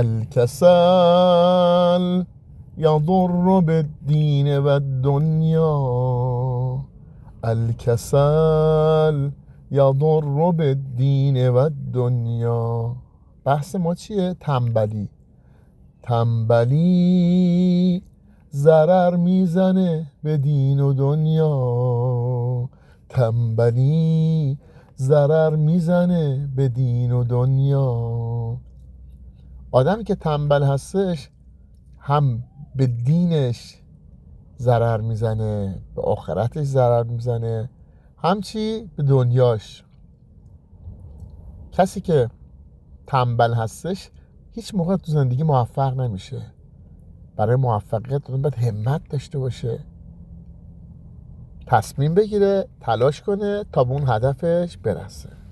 الکسل یضر بالدین و الدنیا الکسل یضر بالدین و الدنیا بحث ما چیه؟ تنبلی. تنبلی ضرر می‌زنه به دین و دنیا. تنبلی ضرر می‌زنه به دین و دنیا. آدمی که تنبل هستش هم به دینش ضرر می‌زنه به آخرتش ضرر می‌زنه همچی به دنیاش. کسی که تنبل هستش هیچ موقع تو زندگی موفق نمیشه. برای موفقیت باید همت داشته باشه. تصمیم بگیره تلاش کنه تا به اون هدفش برسه.